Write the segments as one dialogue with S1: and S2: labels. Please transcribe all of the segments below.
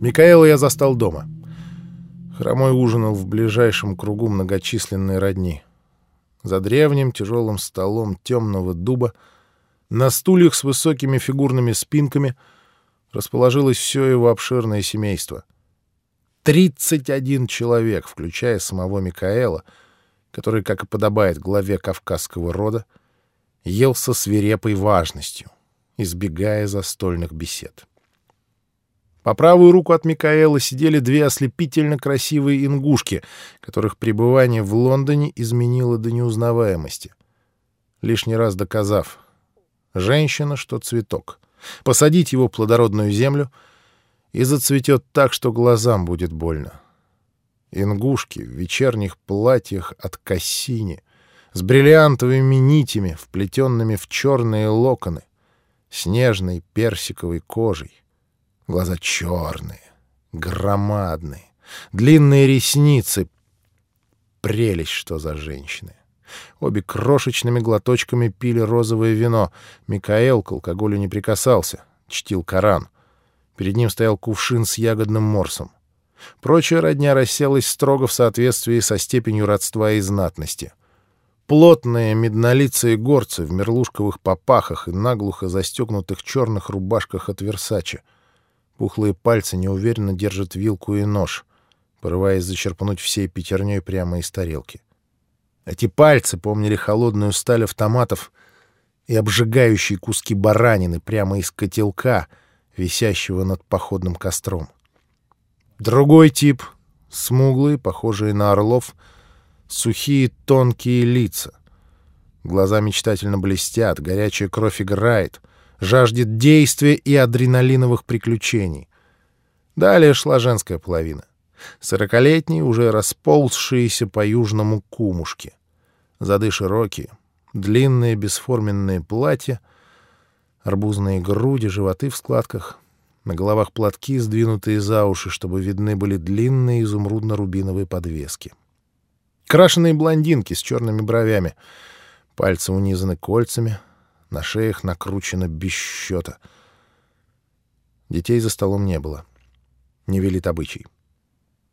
S1: Микаэла я застал дома. Хромой ужинал в ближайшем кругу многочисленной родни. За древним тяжелым столом темного дуба на стульях с высокими фигурными спинками расположилось все его обширное семейство. Тридцать один человек, включая самого Микаэла, который, как и подобает главе кавказского рода, ел со свирепой важностью, избегая застольных бесед. По правую руку от Микаэла сидели две ослепительно красивые ингушки, которых пребывание в Лондоне изменило до неузнаваемости, лишний раз доказав — женщина, что цветок. Посадить его в плодородную землю — и зацветет так, что глазам будет больно. Ингушки в вечерних платьях от Кассини, с бриллиантовыми нитями, вплетенными в черные локоны, снежной персиковой кожей. Глаза черные, громадные, длинные ресницы. Прелесть, что за женщины. Обе крошечными глоточками пили розовое вино. Микаэл к алкоголю не прикасался, чтил Коран. Перед ним стоял кувшин с ягодным морсом. Прочая родня расселась строго в соответствии со степенью родства и знатности. Плотные меднолицые горцы в мерлушковых попахах и наглухо застегнутых черных рубашках от Версача. Пухлые пальцы неуверенно держат вилку и нож, порываясь зачерпнуть всей пятерней прямо из тарелки. Эти пальцы помнили холодную сталь автоматов и обжигающие куски баранины прямо из котелка, висящего над походным костром. Другой тип — смуглые, похожие на орлов, сухие тонкие лица. Глаза мечтательно блестят, горячая кровь играет, жаждет действия и адреналиновых приключений. Далее шла женская половина. Сорокалетние, уже расползшиеся по южному кумушке. Зады широкие, длинные бесформенные платья, арбузные груди, животы в складках, на головах платки, сдвинутые за уши, чтобы видны были длинные изумрудно-рубиновые подвески. Крашеные блондинки с черными бровями, пальцы унизаны кольцами — на шеях накручено без счета. Детей за столом не было. Не велит обычай.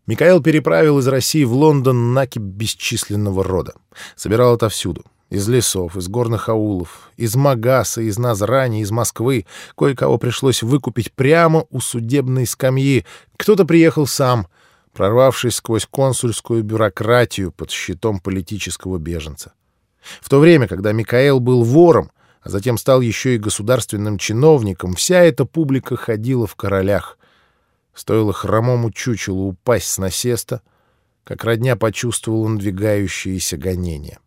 S1: Микаэл переправил из России в Лондон накип бесчисленного рода. Собирал отовсюду. Из лесов, из горных аулов, из Магаса, из Назрани, из Москвы. Кое-кого пришлось выкупить прямо у судебной скамьи. Кто-то приехал сам, прорвавшись сквозь консульскую бюрократию под щитом политического беженца. В то время, когда Микаэл был вором, а затем стал еще и государственным чиновником, вся эта публика ходила в королях. Стоило хромому чучелу упасть с насеста, как родня почувствовала надвигающиеся гонения.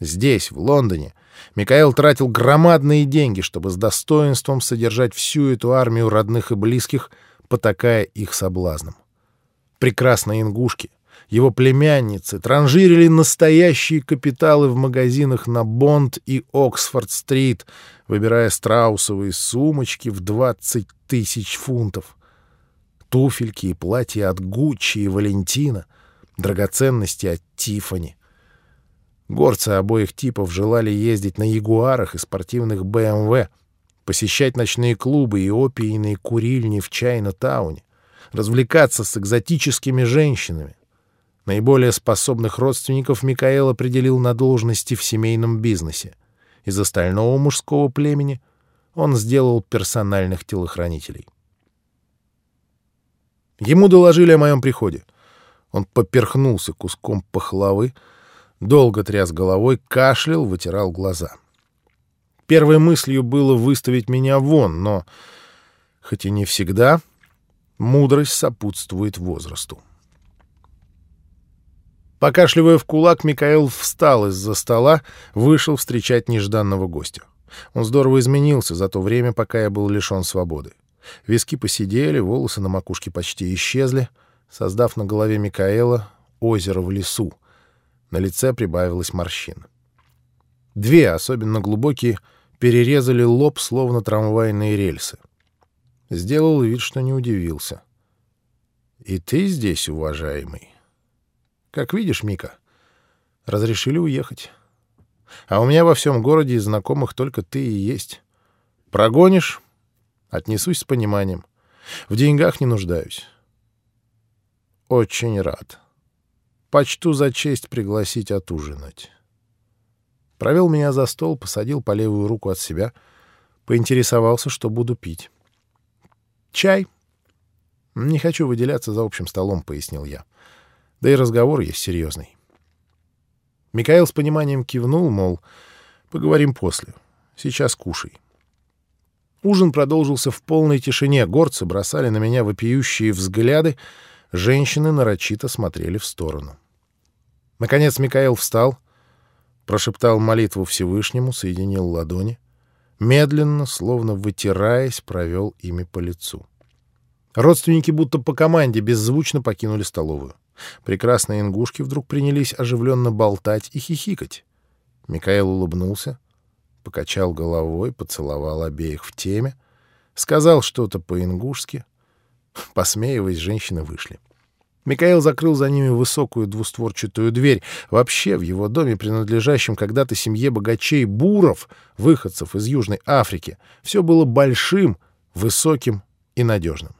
S1: Здесь, в Лондоне, Микаэл тратил громадные деньги, чтобы с достоинством содержать всю эту армию родных и близких, потакая их соблазном. Прекрасные ингушки, его племянницы транжирили настоящие капиталы в магазинах на Бонд и Оксфорд-стрит, выбирая страусовые сумочки в 20 тысяч фунтов. Туфельки и платья от Гуччи и Валентина, драгоценности от Тифани. Горцы обоих типов желали ездить на ягуарах и спортивных БМВ, посещать ночные клубы и опийные курильни в Чайна-тауне, развлекаться с экзотическими женщинами, Наиболее способных родственников Микаэл определил на должности в семейном бизнесе. Из остального мужского племени он сделал персональных телохранителей. Ему доложили о моем приходе. Он поперхнулся куском пахлавы, долго тряс головой, кашлял, вытирал глаза. Первой мыслью было выставить меня вон, но, хоть и не всегда, мудрость сопутствует возрасту. Покашливая в кулак, Микаэл встал из-за стола, вышел встречать нежданного гостя. Он здорово изменился за то время, пока я был лишен свободы. Виски посидели, волосы на макушке почти исчезли, создав на голове Микаэла озеро в лесу. На лице прибавилось морщин. Две, особенно глубокие, перерезали лоб, словно трамвайные рельсы. Сделал вид, что не удивился. «И ты здесь, уважаемый?» Как видишь, Мика, разрешили уехать. А у меня во всем городе из знакомых только ты и есть. Прогонишь — отнесусь с пониманием. В деньгах не нуждаюсь. Очень рад. Почту за честь пригласить отужинать. Провел меня за стол, посадил по левую руку от себя, поинтересовался, что буду пить. «Чай?» «Не хочу выделяться за общим столом», — пояснил я. «Да и разговор есть серьезный». Микаэл с пониманием кивнул, мол, поговорим после. Сейчас кушай. Ужин продолжился в полной тишине. Горцы бросали на меня вопиющие взгляды. Женщины нарочито смотрели в сторону. Наконец Микаэл встал, прошептал молитву Всевышнему, соединил ладони. Медленно, словно вытираясь, провел ими по лицу. Родственники будто по команде беззвучно покинули столовую. Прекрасные ингушки вдруг принялись оживленно болтать и хихикать. Микаэл улыбнулся, покачал головой, поцеловал обеих в теме, сказал что-то по-ингушски. Посмеиваясь, женщины вышли. Микаэл закрыл за ними высокую двустворчатую дверь. Вообще, в его доме, принадлежащем когда-то семье богачей буров, выходцев из Южной Африки, все было большим, высоким и надежным.